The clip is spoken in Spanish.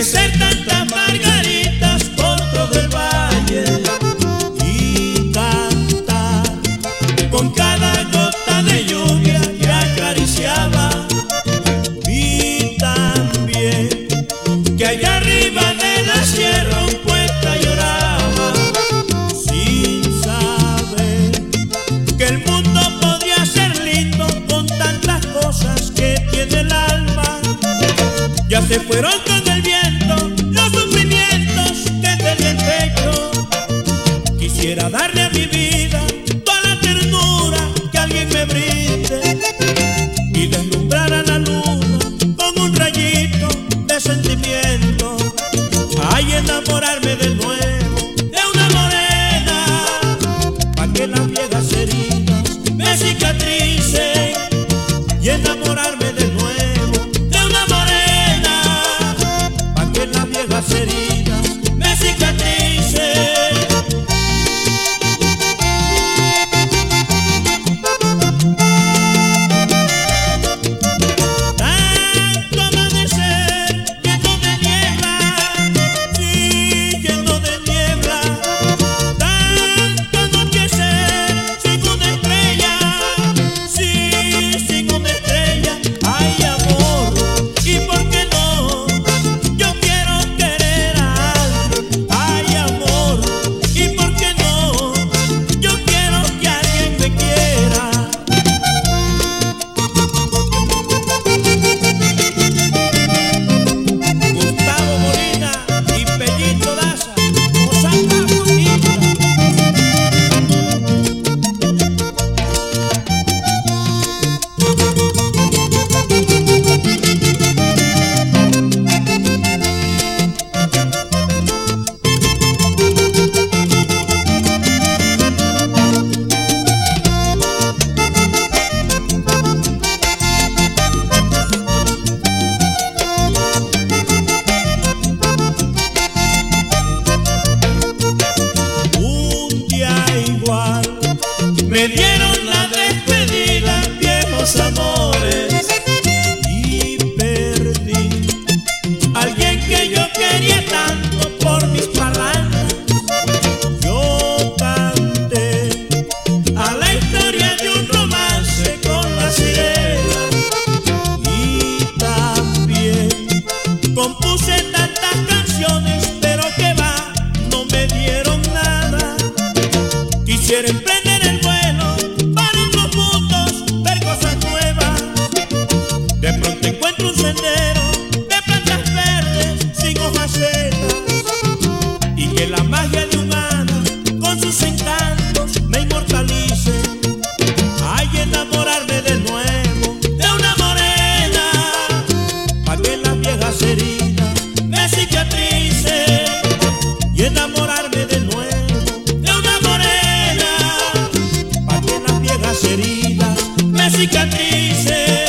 crecer tantas margaritas por todo el valle y cantar con cada gota de lluvia que acariciaba. Vi también que allá arriba de la sierra un puerta lloraba sin saber que el mundo podría ser lindo con tantas cosas que tiene el alma. Ya se fueron con Quisiera darle a mi vida toda la ternura que alguien me brinde y deslumbrar a la luna con un rayito de sentimiento. Ay, enamorarme de nuevo de una morena, para que las viejas heridas me cicatricen y enamorarme de nuevo de una morena, para que las viejas heridas Quisiera emprender el vuelo para otros mundos, ver cosas nuevas. De pronto encuentro un sendero de plantas verdes sin hojas secas y que la magia de hada con sus encantos me inmortalice. Ay, enamorarme de nuevo de una morena, pa' que las viejas heridas me cicatricen. dice.